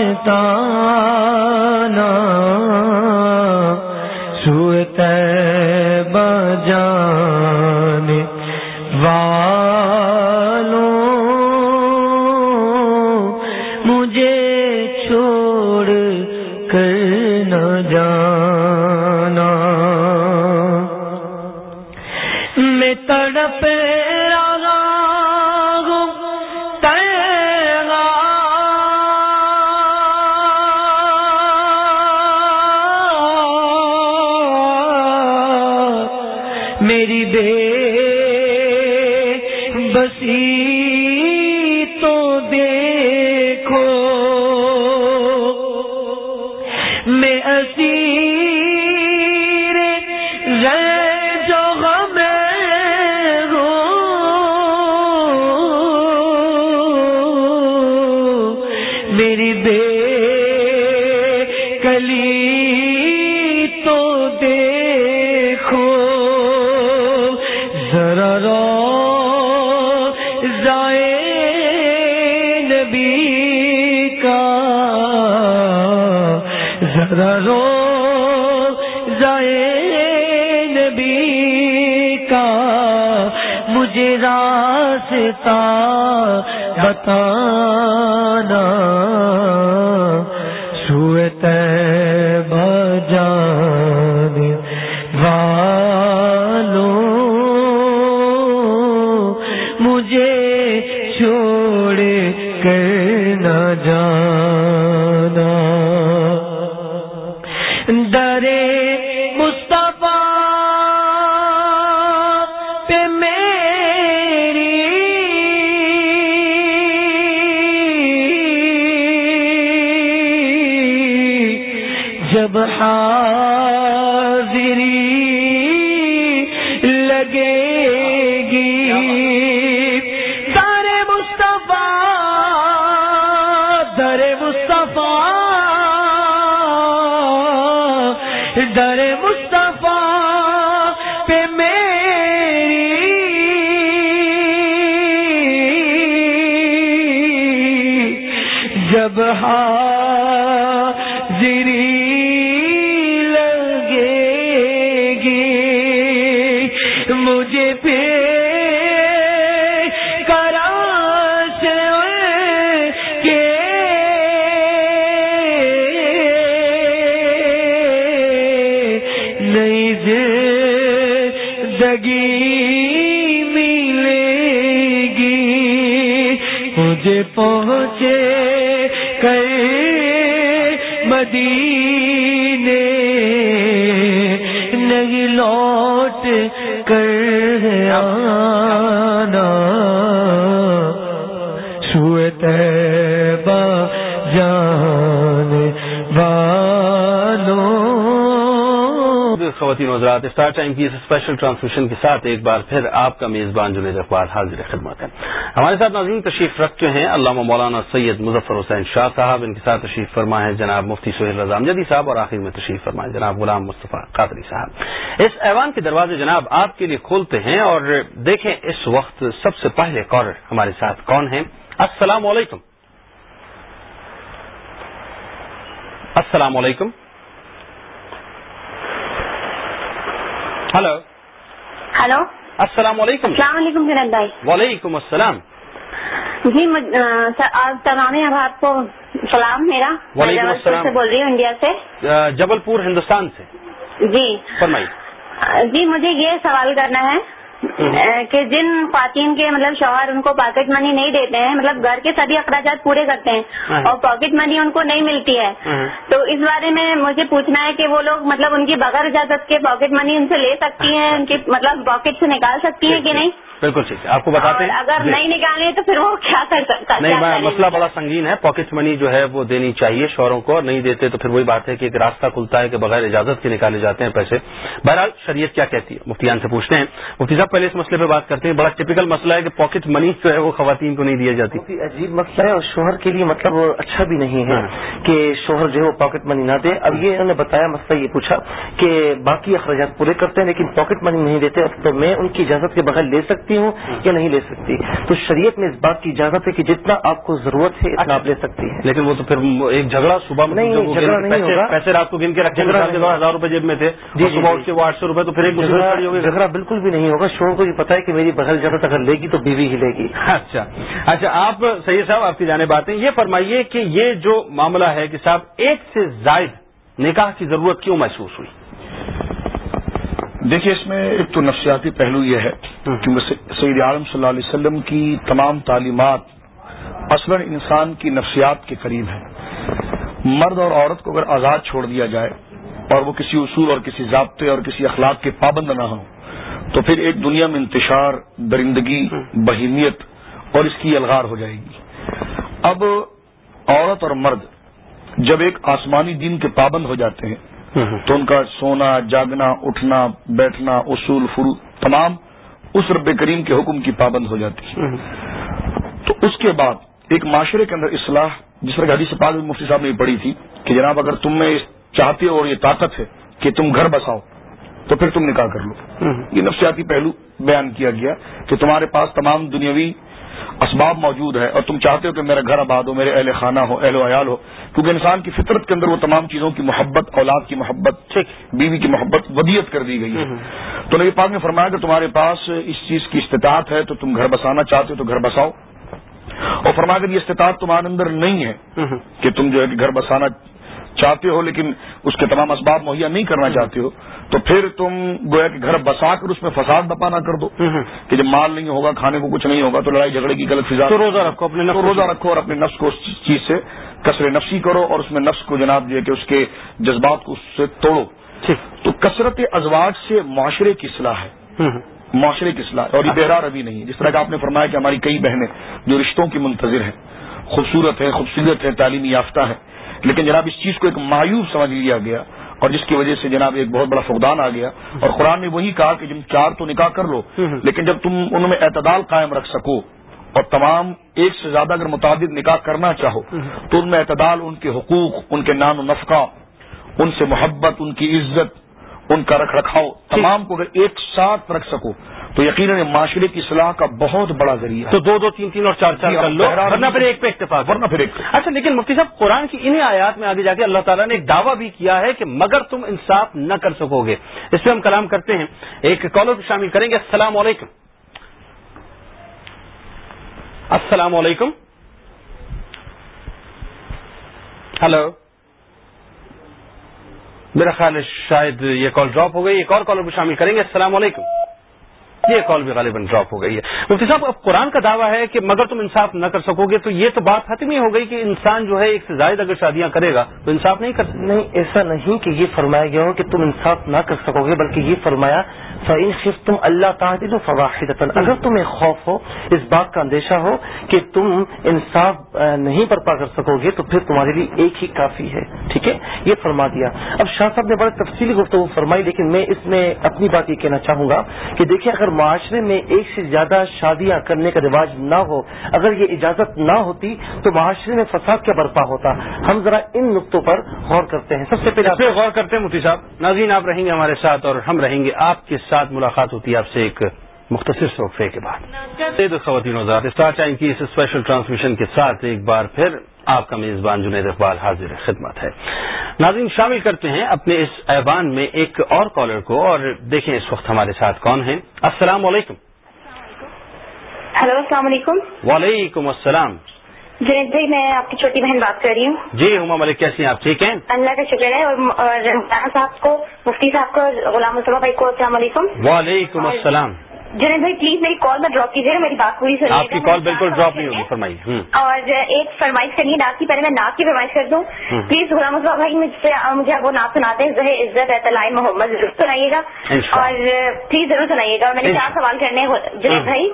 S2: آستانہ میری بے کلی تو دیکھو۔ ذرا رو زائے نبی کا۔ ذرا رو زائے نبی کا۔ مجھے راستہ بتانا در مصطفیٰ در مصطفیٰ۔
S1: خواتین حضرات اسٹار ٹائم کی اس اسپیشل ٹرانسمیشن کے ساتھ ایک بار پھر آپ کا میزبان جنید اقبال حاضر خدمت ہے۔ ہمارے ساتھ ناظرین تشریف رکھتے ہیں علامہ مولانا سید مظفر حسین شاہ صاحب، ان کے ساتھ تشریف فرما ہے جناب مفتی سہیل رضا امجدی صاحب اور آخر میں تشریف فرما ہے جناب غلام مصطفیٰ قادری صاحب۔ اس ایوان کے دروازے جناب آپ کے لیے کھولتے ہیں اور دیکھیں اس وقت سب سے پہلے کالر ہمارے ساتھ کون ہیں؟ السلام علیکم۔ السلام علیکم۔ ہلو
S6: ہلو
S1: السلام علیکم
S6: السلام علیکم جنید بھائی
S1: وعلیکم السلام
S6: جی تمام آپ کو سلام میرا.
S1: وعلیکم السلام۔
S6: سے بول رہی ہوں انڈیا سے.
S1: جبل پور ہندوستان سے.
S6: جی.
S1: فرمائیے.
S6: جی مجھے یہ سوال کرنا ہے کہ جن خواتین کے مطلب شوہر ان کو پاکٹ منی نہیں دیتے ہیں مطلب گھر کے سبھی اخراجات پورے کرتے ہیں
S1: ہاں۔
S6: اور پاکٹ منی ان کو نہیں ملتی ہے
S1: ہاں۔
S6: تو اس بارے میں مجھے پوچھنا ہے کہ وہ لوگ مطلب ان کی بغیر اجازت کے پاکٹ منی ان سے لے سکتی ہیں ان کی مطلب پاکٹ سے نکال سکتی ہیں کہ نہیں
S1: بالکل ٹھیک ہے۔ آپ کو بتاتے ہیں؟
S6: اگر
S1: جی۔
S6: نہیں نکالے تو پھر وہ کیا کر سکتا
S1: نہیں مسئلہ؟ بڑا سنگین ہے۔ پاکٹ منی جو ہے وہ دینی چاہیے شوہروں کو اور نہیں دیتے تو پھر وہی بات ہے کہ ایک راستہ کھلتا ہے کہ بغیر اجازت کے نکالے جاتے ہیں پیسے۔ بہرحال شریعت کیا کہتی ہے؟ مفتیان سے پوچھتے ہیں۔ مفتی صاحب پہلے اس مسئلے پہ بات کرتے ہیں۔ بڑا ٹپیکل مسئلہ ہے کہ پاکٹ منی جو ہے وہ خواتین کو نہیں دی جاتی۔
S3: عجیب مسئلہ ہے اور شوہر کے لیے مطلب اچھا بھی نہیں ہے
S1: ہاں۔
S3: کہ شوہر جو ہے وہ پاکٹ منی نہ دے۔ اب یہ انہوں نے بتایا مسئلہ یہ پوچھا کہ باقی اخراجات پورے کرتے ہیں لیکن پاکٹ منی نہیں دیتے تو میں ان کی اجازت کے بغیر لے سکتی ہوں یا نہیں لے سکتی۔ تو شریعت میں اس بات کی اجازت ہے کہ جتنا آپ کو ضرورت ہے اتنا آپ لے سکتی ہیں۔
S1: لیکن وہ تو پھر ایک جھگڑا صبح میں
S3: نہیں، جھگڑا نہیں
S1: پیسے-
S3: ہوگا۔
S1: پیسے رات کو گن کے رکھے ہزار روپے جیب میں تھے
S3: جی، جی،
S1: صبح
S3: جی۔
S1: اٹھ کے وہ آٹھ سو روپے تو پھر ایک
S3: جھگڑا بالکل بھی نہیں ہوگا۔ شوہر کو یہ پتا ہے کہ میری بغیر اجازت اگر لے گی تو بیوی ہی لے گی۔
S1: اچھا۔ اچھا آپ سید صاحب آپ کی جانب آتے ہیں۔ یہ فرمائیے کہ یہ جو معاملہ ہے کہ صاحب ایک سے زائد نکاح کی ضرورت کیوں محسوس ہوئی؟
S4: دیکھیے اس میں ایک تو نفسیاتی پہلو یہ ہے کہ سعید عالم صلی اللہ علیہ وسلم کی تمام تعلیمات اصل انسان کی نفسیات کے قریب ہیں۔ مرد اور عورت کو اگر آزاد چھوڑ دیا جائے اور وہ کسی اصول اور کسی ضابطے اور کسی اخلاق کے پابند نہ ہوں تو پھر ایک دنیا میں انتشار درندگی بہیمیت اور اس کی الغار ہو جائے گی۔ اب عورت اور مرد جب ایک آسمانی دین کے پابند ہو جاتے ہیں تو ان کا سونا جاگنا اٹھنا بیٹھنا اصول فرو تمام اس رب کریم کے حکم کی پابند ہو جاتی ہے۔ تو اس کے بعد ایک معاشرے کے اندر اصلاح جس طرح حدیث پاک میں مفتی صاحب نے پڑھی تھی کہ جناب اگر تم میں چاہتے ہو اور یہ طاقت ہے کہ تم گھر بساؤ تو پھر تم نکاح کر لو۔ یہ نفسیاتی پہلو بیان کیا گیا کہ تمہارے پاس تمام دنیاوی اسباب موجود ہے اور تم چاہتے ہو کہ میرا گھر آباد ہو میرے اہل خانہ ہو اہل و عیال ہو کیونکہ انسان کی فطرت کے اندر وہ تمام چیزوں کی محبت اولاد کی محبت بیوی کی محبت ودیت کر دی گئی ہے۔ تو نبی پاک نے فرمایا کہ تمہارے پاس اس چیز کی استطاعت ہے تو تم گھر بسانا چاہتے ہو تو گھر بساؤ۔ اور فرمایا کہ یہ استطاعت تمہارے اندر نہیں ہے کہ تم جو ہے کہ گھر بسانا چاہتے ہو لیکن اس کے تمام اسباب مہیا نہیں کرنا چاہتے ہو تو پھر تم گویا کہ گھر بسا کر اس میں فساد دپا نہ کر دو کہ جب مال نہیں ہوگا کھانے کو کچھ نہیں ہوگا تو لڑائی جھگڑے کی غلط فضا
S1: تو روزہ رکھو اپنے نفس
S4: روزہ رکھو اور اپنے نفس کو اس چیز سے کثر نفسی کرو اور اس میں نفس کو جناب ہے کہ اس کے جذبات کو اس سے توڑو۔ تو کثرت ازواج سے معاشرے کی اصلاح ہے۔ معاشرے کی اصلاح اور یہ بہرار ابھی نہیں ہے۔ جس طرح کہ آپ نے فرمایا کہ ہماری کئی بہنیں جو رشتوں کی منتظر ہیں خوبصورت ہیں خوبصورت ہیں تعلیمی یافتہ ہیں۔ لیکن جناب اس چیز کو ایک مایوب سمجھ لیا گیا اور جس کی وجہ سے جناب ایک بہت بڑا فقدان آ گیا اور قرآن نے وہی کہا کہ جن چار تو نکاح کر لو لیکن جب تم ان میں اعتدال قائم رکھ سکو اور تمام ایک سے زیادہ اگر متعدد نکاح کرنا چاہو تو ان میں اعتدال ان کے حقوق ان کے نان و نفقہ ان سے محبت ان کی عزت ان کا رکھ رکھاؤ تمام کو اگر ایک ساتھ رکھ سکو تو یقیناً معاشرے کی اصلاح کا بہت بڑا ذریعہ
S1: تو دو دو تین تین اور چار چار
S4: جی،
S1: کر لو ورنہ پھر ایک پہ اتفاق۔
S4: ورنہ پھر ایک۔
S1: اچھا لیکن مفتی صاحب قرآن کی انہیں آیات میں آگے جا کے اللہ تعالیٰ نے ایک دعویٰ بھی کیا ہے کہ مگر تم انصاف نہ کر سکو گے۔ اس پہ ہم کلام کرتے ہیں۔ ایک کالر کو شامل کریں گے۔ السلام علیکم۔ السلام علیکم۔ ہلو۔ میرا خیال ہے شاید یہ کال ڈراپ ہو گئی، ایک اور کالر کو شامل کریں گے، السلام علیکم۔ یہ کال بھی غالباً ڈراپ ہو گئی ہے۔ مفتی صاحب، اب قرآن کا دعویٰ ہے کہ مگر تم انصاف نہ کر سکو گے تو یہ تو بات ختم ہی ہو گئی کہ انسان جو ہے ایک سے زائد اگر شادیاں کرے گا تو انصاف نہیں کر سکتا۔
S3: نہیں، ایسا نہیں کہ یہ فرمایا گیا ہو کہ تم انصاف نہ کر سکو گے، بلکہ یہ فرمایا فعین خف تم اللہ تعالیٰ فواحد اگر تمہیں خوف ہو، اس بات کا اندیشہ ہو کہ تم انصاف نہیں برپا کر سکو گے، تو پھر تمہارے لیے ایک ہی کافی ہے۔ ٹھیک ہے؟ یہ فرما دیا۔ اب شاہ صاحب نے بڑا تفصیلی گفتگو فرمائی، لیکن میں اس میں اپنی بات یہ کہنا چاہوں گا کہ دیکھیں، اگر معاشرے میں ایک سے زیادہ شادیاں کرنے کا رواج نہ ہو، اگر یہ اجازت نہ ہوتی، تو معاشرے میں فساد کیا برپا ہوتا؟ ہم ذرا ان نقطوں پر غور کرتے ہیں۔ سب سے پہلے
S1: غور کرتے ہیں مفتی صاحب۔ ناظرین، آپ رہیں گے ہمارے ساتھ اور ہم رہیں گے آپ کے ساتھ ملاقات ہوتی ہے۔ آپ سے ایک مختصر وقفے کے بعد۔ خواتین وزارت اسٹار ٹائم کی اس اسپیشل ٹرانسمیشن کے ساتھ ایک بار پھر آپ کا میزبان جنید اقبال حاضر خدمت ہے۔ ناظرین شامل کرتے ہیں اپنے اس ایوان میں ایک اور کالر کو اور دیکھیں اس وقت ہمارے ساتھ کون ہیں۔ السلام علیکم۔
S6: ہلو السلام علیکم۔
S1: وعلیکم السلام۔
S6: جنید بھائی میں آپ کی چھوٹی بہن بات کر رہی ہوں۔
S1: جی ہما ملک کیسی ہیں آپ؟ ٹھیک ہیں؟
S6: اللہ کا شکر ہے اور رانا صاحب کو مفتی صاحب کو غلام مصطفیٰ بھائی کو السلام علیکم۔
S1: وعلیکم السلام۔
S6: جنید بھائی پلیز میری کال میں ڈراپ کیجیے میری بات پوری سنیے۔
S1: آپ کی کال بالکل ڈراپ نہیں ہوگی فرمائیے۔ ہوں۔
S6: اور ایک فرمائش کرنی ہے ناک کی پہلے میں ناک کی فرمائش کر دوں۔ پلیز غلام مصطفیٰ بھائی مجھ سے مجھے وہ ناک سناتے ہیں زہر عزت ہے تلائی محمد ضرور سنائیے گا۔ اور پلیز ضرور سنائیے گا۔ اور میں نے چار۔ سوال کرنے ہیں جنید بھائی۔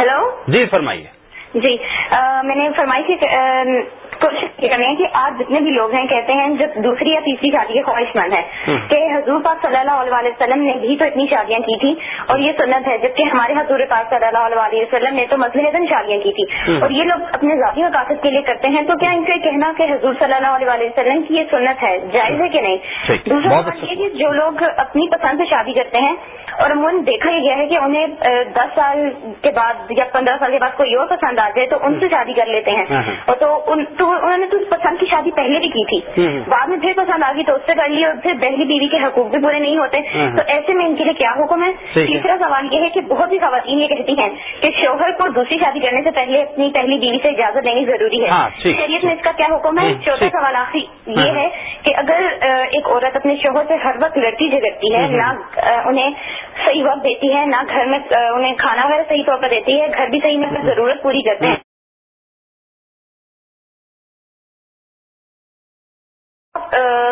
S6: ہلو؟
S1: جی فرمائیے۔
S6: جی میں نے فرمائی کی کوشش یہ کرنی ہے کہ آج جتنے بھی لوگ ہیں کہتے ہیں جو دوسری یا تیسری شادی کے خواہش مند ہیں۔ کہ حضور پاک صلی اللہ علیہ وسلم نے بھی تو اتنی شادیاں کی تھی اور یہ سنت ہے جبکہ ہمارے حضور پاک صلی اللہ علیہ وسلم نے تو مسلم شادیاں کی تھی۔ اور یہ لوگ اپنے ذاتی مقاصد کے لیے کرتے ہیں تو کیا ان کا کہنا کہ حضور صلی اللہ علیہ وسلم کی یہ سنت ہے جائز ہے کہ نہیں۔ دوسرا
S1: اچھا
S6: یہ کہ جو لوگ اپنی پسند سے شادی کرتے ہیں اور عموماً دیکھا یہ گیا ہے کہ انہیں دس سال کے بعد یا پندرہ سال کے بعد کوئی اور پسند آ جائے تو ان سے شادی کر لیتے ہیں
S1: ہاں، ہاں۔
S6: اور تو ان- تو انہوں نے تو اس پسند کی شادی پہلے بھی کی تھی۔ بعد میں پھر پسند آ گئی تو اس سے کر لی اور پھر پہلی بیوی کے حقوق بھی پورے نہیں ہوتے
S1: ہاں۔
S6: تو ایسے میں ان کے لیے کیا حکم ہے۔ تیسرا سوال یہ ہے کہ بہت سی خواتین یہ کہتی ہیں کہ شوہر کو دوسری شادی کرنے سے پہلے اپنی پہلی بیوی سے اجازت دینی ضروری ہے
S1: ہاں،۔
S6: شریعت میں اس کا کیا حکم ہے چوتھا۔ سوال آخری
S1: ہاں۔
S6: یہ ہے کہ اگر ایک عورت اپنے شوہر سے ہر وقت لڑتی جھگڑتی ہے۔ نہ انہیں صحیح وقت دیتی ہے نہ گھر میں انہیں کھانا وغیرہ صحیح طور پر دیتی ہے گھر بھی صحیح میں اپنی ضرورت پوری کرتے ہیں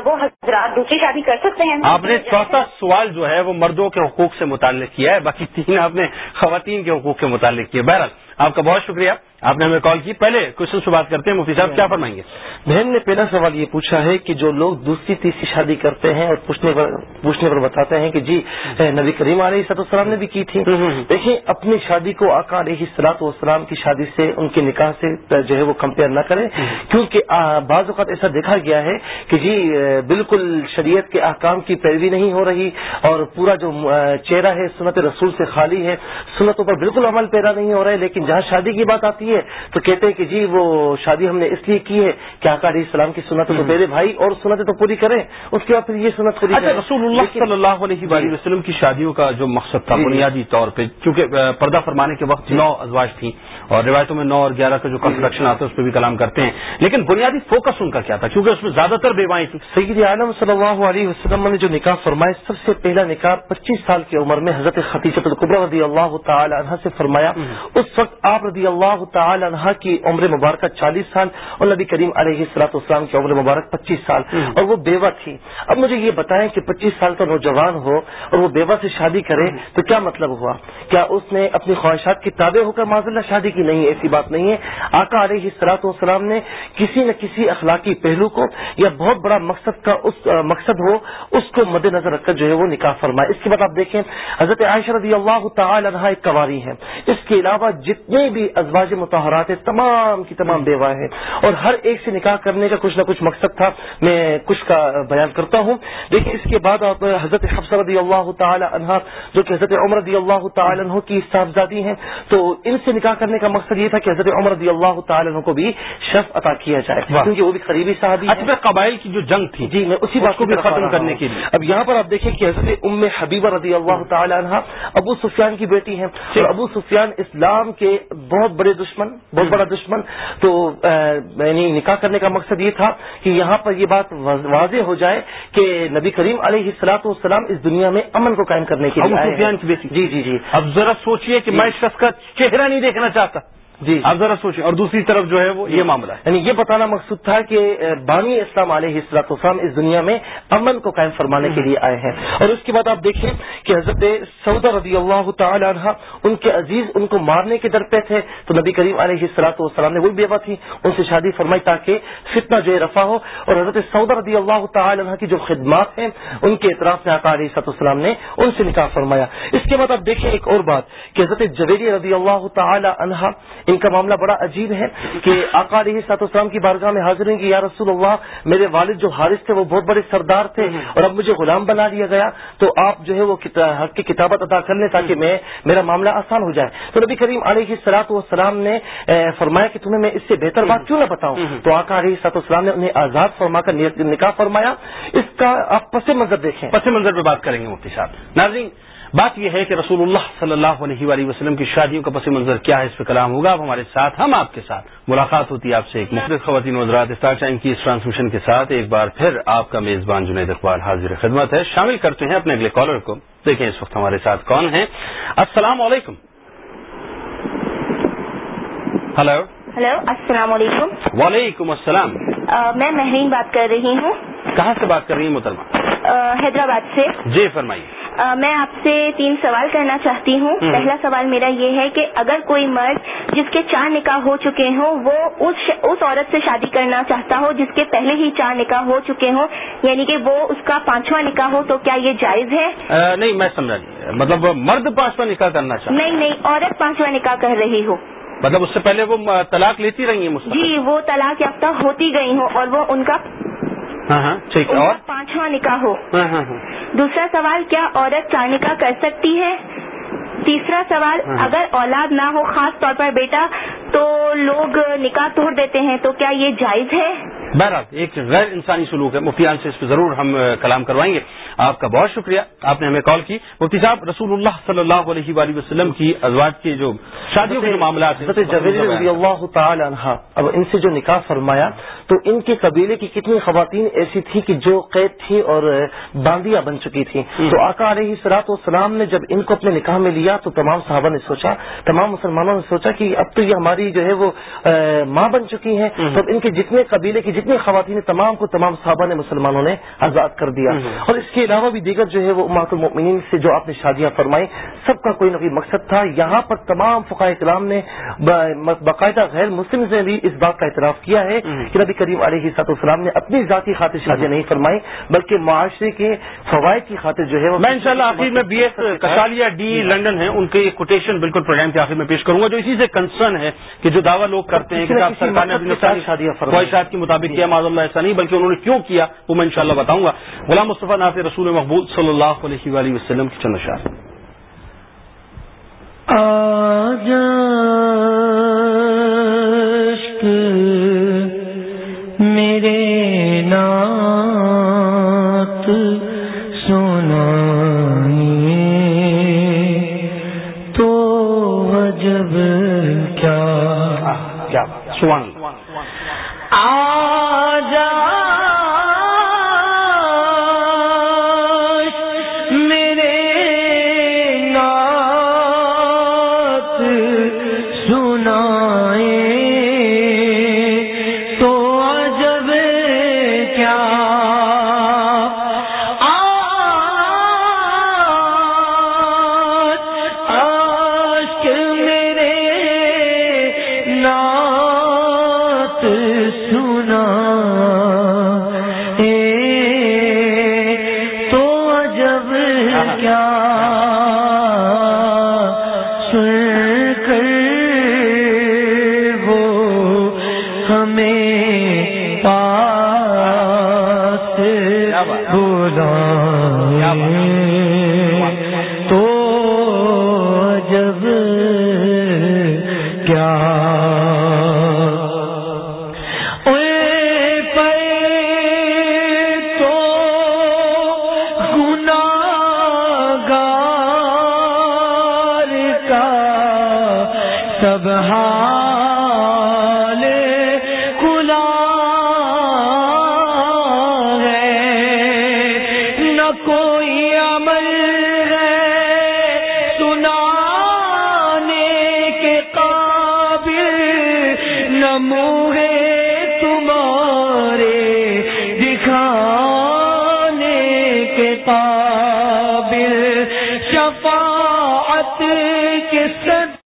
S6: وہ حضرات دوسری شادی کر سکتے ہیں۔
S1: آپ نے چوتھا سوال جو ہے وہ مردوں کے حقوق سے متعلق کیا ہے، باقی تین آپ نے خواتین کے حقوق کے متعلق کیا بہرحال آپ کا بہت شکریہ۔ آپ نے ہمیں کال کی۔ پہلے کوشچن سے بات کرتے ہیں۔ مفتی صاحب کیا فرمائیں گے؟
S3: بہن نے پہلا سوال یہ پوچھا ہے کہ جو لوگ دوسری تیسری شادی کرتے ہیں اور پوچھنے پر پوچھنے پر بتاتے ہیں کہ جی نبی کریم علیہ صد السلام نے بھی کی تھی۔ دیکھیں اپنی شادی کو آقا علیہ سلاط والسلام کی شادی سے ان کے نکاح سے جو ہے وہ کمپیئر نہ کریں۔ کیونکہ بعض اوقات ایسا دیکھا گیا ہے کہ جی بالکل شریعت کے احکام کی پیروی نہیں ہو رہی اور پورا جو چہرہ ہے سنت رسول سے خالی ہے۔ سنتوں پر بالکل عمل پیرا نہیں ہو رہا ہے لیکن جہاں شادی کی بات آتی ہے تو کہتے ہیں کہ جی وہ شادی ہم نے اس لیے کی ہے کہ آقا علیہ السلام کی سنت تو میرے بھائی اور سنتیں تو پوری کریں اس کے بعد پھر یہ سنت پوری
S1: اچھا
S3: کریں۔
S1: رسول اللہ
S3: لیکن-
S1: صلی اللہ علیہ وسلم کی شادیوں کا جو مقصد تھا
S3: جی، جی۔
S1: بنیادی طور پہ کیونکہ اہ، پردہ فرمانے کے وقت نو ازواج تھیں۔ اور روایتوں میں نو اور گیارہ کا جو کنسٹرکشن آتا ہے اس پہ بھی کلام کرتے ہیں۔ لیکن بنیادی فوکس ان کا کیا تھا؟ کیونکہ اس میں زیادہ تر بیوائیں تھیں۔
S3: سید عالم صلی اللہ علیہ وسلم نے جو نکاح فرمایا سب سے پہلا نکاح پچیس سال کی عمر میں حضرت خطیجت القبر رضی اللہ تعالی عنہ سے فرمایا۔ اس وقت آپ رضی اللہ تعالی عنہ کی عمر مبارکہ چالیس سال اور نبی کریم علیہ السلاط اسلام کی عمر مبارک پچیس سال۔ اور وہ بیوہ تھی۔ اب مجھے یہ بتائیں کہ پچیس سال کا نوجوان ہو اور وہ بیوہ سے شادی کرے تو کیا مطلب ہوا؟ کیا اس نے اپنی خواہشات کی تابع ہو کر معذ اللہ شادی کی؟ نہیں ایسی بات نہیں ہے۔ آقا علیہ السلاط والسلام نے کسی نہ کسی اخلاقی پہلو کو یا بہت بڑا مقصد کا اس مقصد ہو، اس کو مد نظر رکھ کر جو ہے وہ نکاح فرمائے۔ اس کے بعد آپ دیکھیں، حضرت عائشہ رضی اللہ تعالی عنہ ایک کواری ہے اس کے علاوہ جتنے بھی ازواج متحرات ہیں، تمام کی تمام بیوہ ہیں۔ اور ہر ایک سے نکاح کرنے کا کچھ نہ کچھ مقصد تھا۔ میں کچھ کا بیان کرتا ہوں۔ دیکھیں، اس کے بعد آپ حضرت حفصہ رضی اللہ تعالی عنہ، جو کہ حضرت عمر رضی اللہ تعالی عنہ کی صاحبزادی ہیں، تو ان سے نکاح کرنے کا مقصد یہ تھا کہ حضرت عمر رضی اللہ تعالی عنہ کو بھی شرف عطا کیا جائے۔ کیونکہ وہ بھی قریبی صحابی
S1: اچھا قبائل کی جو جنگ تھی
S3: جی میں اسی
S1: اس
S3: بات
S1: کو بھی ختم کرنے۔ کے لیے۔
S3: اب یہاں پر آپ دیکھیں کہ حضرت ام حبیبہ رضی اللہ تعالی عنہ ابو سفیان کی بیٹی ہیں۔ اور ابو سفیان اسلام کے بہت بڑے دشمن بہت بڑا دشمن۔ تو یعنی نکاح کرنے کا مقصد یہ تھا کہ یہاں پر یہ بات واضح ہو جائے کہ نبی کریم علیہ السلاط والسلام اس دنیا میں امن کو قائم کرنے کے لیے جی جی جی۔
S1: اب ذرا سوچئے کہ
S3: جی۔
S1: میں اس شخص کا چہرہ نہیں دیکھنا چاہتا۔
S3: جی
S1: آپ ذرا سوچیں۔ اور دوسری طرف جو ہے وہ یہ معاملہ ہے۔
S3: یعنی یہ بتانا مقصود تھا کہ بانی اسلام علیہ السلاط والسلام اس دنیا میں امن کو قائم فرمانے کے لیے آئے ہیں۔ اور اس کے بعد آپ دیکھیں کہ حضرت سعودہ رضی اللہ تعالی عنہ ان کے عزیز ان کو مارنے کے در پہ تھے۔ تو نبی کریم علیہ السلاط والسلام نے وہی بیوہ تھی۔ ان سے شادی فرمائی تاکہ فتنہ جو رفع ہو۔ اور حضرت سعودہ رضی اللہ تعالی عنہ کی جو خدمات ہیں ان کے اعتراف میں آقا علیہ السلاط والسلام نے ان سے نکاح فرمایا۔ اس کے بعد آپ دیکھیں ایک اور بات کہ حضرت جویری رضی اللہ تعالی عنہ ان کا معاملہ بڑا عجیب ہے کہ آقا علیہ سات اسلام کی بارگاہ میں حاضر ہیں کہ یا رسول اللہ، میرے والد جو حارث تھے وہ بہت بڑے سردار تھے اور اب مجھے غلام بنا دیا گیا، تو آپ جو ہے وہ حق کی کتابت ادا کر لیں تاکہ میں، میرا معاملہ آسان ہو جائے۔ تو نبی کریم علیہ سلاط والسلام نے فرمایا کہ تمہیں میں اس سے بہتر بات کیوں نہ بتاؤں؟ تو آقا علیہ سات والسلام نے انہیں آزاد فرما کر نکاح فرمایا۔ اس کا آپ پس منظر دیکھیں۔
S1: پس منظر پہ بات کریں گے مفتی صاحب۔ ناظرین بات یہ ہے کہ رسول اللہ صلی اللہ علیہ وآلہ وسلم کی شادیوں کا پس منظر کیا ہے، اس پہ کلام ہوگا۔ اب ہمارے ساتھ، ہم آپ کے ساتھ۔ ملاقات ہوتی ہے آپ سے ایک مختلف خواتین وزرات اسٹار ٹائم کی اس ٹرانسمیشن کے ساتھ۔ ایک بار پھر آپ کا میزبان جنید اقبال حاضر خدمت ہے۔ شامل کرتے ہیں اپنے اگلے کالر کو۔ دیکھیں اس وقت ہمارے ساتھ کون ہیں۔ السلام علیکم۔ ہلو
S6: ہلو السلام علیکم
S1: وعلیکم السلام.
S6: میں مہرین بات کر رہی ہوں۔
S1: کہاں سے بات کر رہی ہیں محترمہ؟
S6: حیدرآباد سے۔
S1: جی فرمائیے۔
S6: میں آپ سے تین سوال کرنا چاہتی ہوں۔ پہلا سوال میرا یہ ہے کہ اگر کوئی مرد جس کے چار نکاح ہو چکے ہوں وہ اس عورت سے شادی کرنا چاہتا ہو جس کے پہلے ہی چار نکاح ہو چکے ہوں یعنی کہ وہ اس کا پانچواں نکاح ہو تو کیا یہ جائز ہے؟
S1: نہیں میں سمجھا مطلب مرد پانچواں نکاح کرنا چاہتا
S6: نہیں نہیں عورت پانچواں نکاح کر رہی ہو۔
S1: مطلب اس سے پہلے وہ طلاق لیتی رہی ہیں
S6: جی وہ طلاق یافتہ ہوتی گئی ہوں اور وہ ان کا
S1: ہاں ہاں ٹھیک ہے اور؟
S6: پانچواں نکاح ہو۔
S1: ہاں
S6: دوسرا سوال کیا عورت چار نکاح کر سکتی ہے؟ تیسرا سوال اگر اولاد نہ ہو خاص طور پر بیٹا تو لوگ نکاح توڑ دیتے ہیں تو کیا یہ جائز ہے؟
S1: بہرحال ایک غیر انسانی سلوک ہے۔ مفتیان سے اس پہ ضرور ہم کلام کروائیں گے۔ آپ کا بہت شکریہ۔ آپ نے ہمیں کال کی۔ مفتی صاحب رسول اللہ صلی اللہ علیہ وآلہ وسلم کی ازواج کے جو شادیوں کے معاملات
S3: ہیں رضی اللہ تعالی عنہ اب ان سے جو نکاح فرمایا تو ان کے قبیلے کی کتنی خواتین ایسی تھی کہ جو قید تھی اور باندیاں بن چکی تھی تو آقا علیہ سلاط والسلام نے جب ان کو اپنے نکاح میں لیا تو تمام صحابہ نے سوچا تمام مسلمانوں نے سوچا کہ اب تو یہ ہماری جو ہے وہ ماں بن چکی ہیں۔ تو ان کے جتنے قبیلے کی جتنی خواتین تمام کو تمام صحابہ نے مسلمانوں نے آزاد کر دیا. اور اس کے علاوہ بھی دیگر جو ہے وہ اماعت المؤمنین سے جو آپ نے شادیاں فرمائی سب کا کوئی نہ کوئی مقصد تھا. یہاں پر تمام فقائے کلام نے باقاعدہ غیر مسلم سے بھی اس بات کا اعتراف کیا ہے کہ نبی کریم علیہ سات السلام نے اپنی ذاتی خاطر شادیاں نہیں فرمائی بلکہ معاشرے کے فوائد کی خاطر جو ہے وہ
S1: میں انشاءاللہ آخر میں بی ایس کشالیا ڈی لنڈن ہے ان کے کوٹیشن بالکل پروگرام کے آخر میں پیش کروں گا جو اسی سے کنسرن ہے کہ جو دعویٰ لوگ کرتے ہیں کہ سرکار نے خواہشات کے مطابق کیا معذ اللہ ایسا نہیں بلکہ انہوں نے کیوں کیا وہ میں انشاءاللہ بتاؤں گا۔ غلام مصطفیٰ ناط رسول محبوب صلی اللہ علیہ وآلہ وسلم کی چند شاہ
S2: میرے نات سونا تو جب کیا؟
S1: کیا؟ سوان
S2: آجا نام